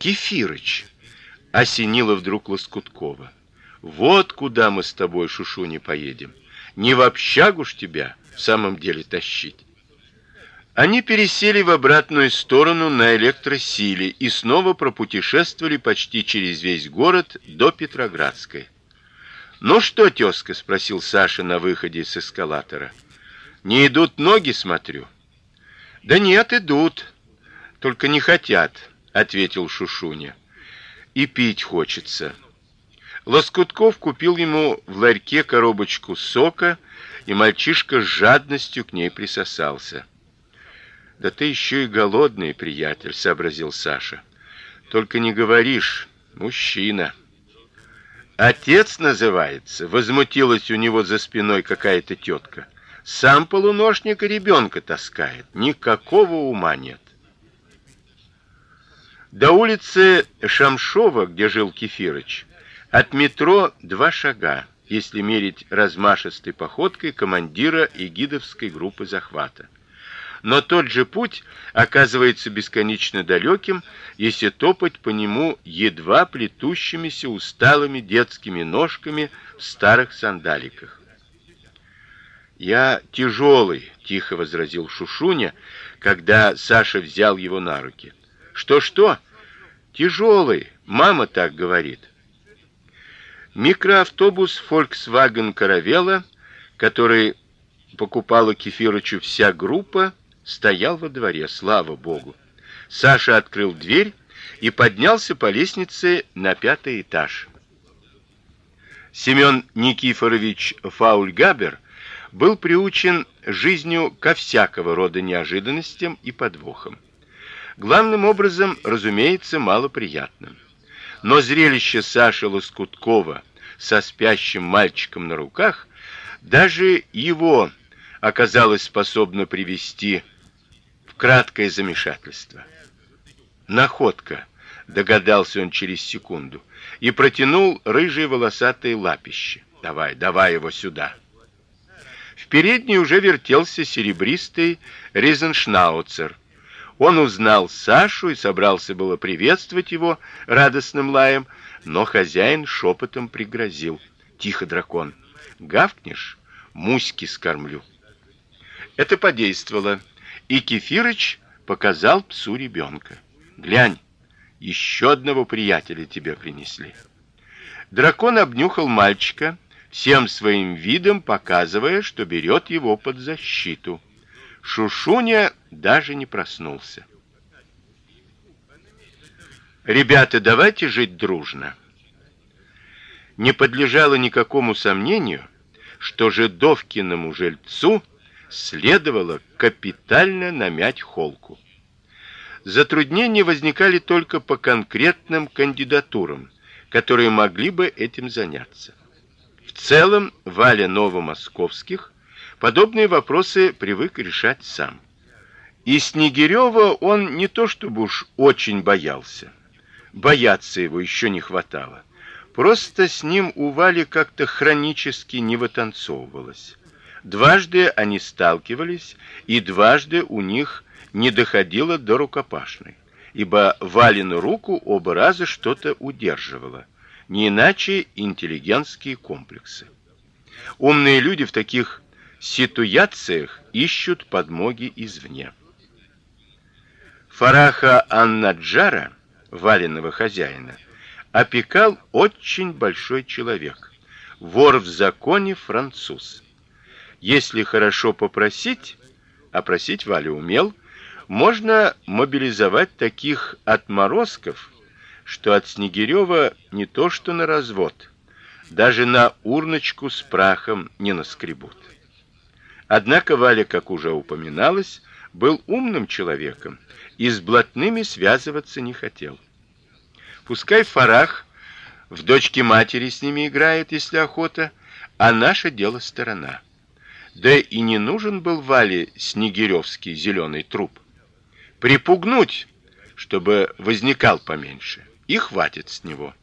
Кефирыч осенило вдруг Лоскуткова. Вот куда мы с тобой, Шушуни, поедем. Не в общагу ж тебя в самом деле тащить. Они пересели в обратную сторону на электросиле и снова пропутешествовали почти через весь город до Петроградской. "Ну что, тёзка?" спросил Саша на выходе с эскалатора. "Не идут ноги, смотрю". "Да нет, идут. Только не хотят", ответил Шушуня. "И пить хочется". Лоскутков купил ему в ларьке коробочку сока, и мальчишка с жадностью к ней присосался. Да ты еще и голодный, приятель, сообразил Саша. Только не говоришь, мужчина. Отец называется, возмутилась у него за спиной какая-то тетка. Сам полуношник и ребенка таскает, никакого ума нет. До улицы Шамшова, где жил Кефирыч, от метро два шага, если мерить размашистой походкой командира и группы захвата но тот же путь оказывается бесконечно далеким, если топать по нему едва плетущимися усталыми детскими ножками в старых сандаликах. Я тяжелый, тихо возразил Шушуня, когда Саша взял его на руки. Что что? Тяжелый, мама так говорит. Микроавтобус Volkswagen Caravella, который покупала Кефирычу вся группа, стоял во дворе, слава богу. Саша открыл дверь и поднялся по лестнице на пятый этаж. Семен Никифорович Фаульгабер был приучен жизнью ко всякого рода неожиданностям и подвохам. Главным образом, разумеется, малоприятным. Но зрелище Саши Лоскуткова со спящим мальчиком на руках даже его оказалось способно привести краткое замешательство. Находка, догадался он через секунду и протянул рыжие волосатые лапище. Давай, давай его сюда. В передней уже вертелся серебристый Ризеншнауцер. Он узнал Сашу и собрался было приветствовать его радостным лаем, но хозяин шепотом пригрозил: "Тихо, дракон. Гавкнешь, муськи скормлю". Это подействовало и Кефирыч показал псу ребенка. Глянь, еще одного приятеля тебе принесли. Дракон обнюхал мальчика, всем своим видом показывая, что берет его под защиту. Шушуня даже не проснулся. Ребята, давайте жить дружно. Не подлежало никакому сомнению, что жидовкиному жильцу следовало капитально намять холку. Затруднения возникали только по конкретным кандидатурам, которые могли бы этим заняться. В целом, Валя Новомосковских подобные вопросы привык решать сам. И Снегирева он не то чтобы уж очень боялся. Бояться его еще не хватало. Просто с ним у Вали как-то хронически не вытанцовывалось. Дважды они сталкивались, и дважды у них не доходило до рукопашной, ибо Валину руку оба раза что-то удерживало, не иначе интеллигентские комплексы. Умные люди в таких ситуациях ищут подмоги извне. Фараха Аннаджара, Валиного хозяина, опекал очень большой человек, вор в законе француз. Если хорошо попросить, а просить Валя умел, можно мобилизовать таких отморозков, что от Снегирева не то что на развод, даже на урночку с прахом не наскребут. Однако Валя, как уже упоминалось, был умным человеком и с блатными связываться не хотел. Пускай Фарах в дочке матери с ними играет, если охота, а наше дело сторона. Да и не нужен был Вале снегиревский зеленый труп. Припугнуть, чтобы возникал поменьше, и хватит с него.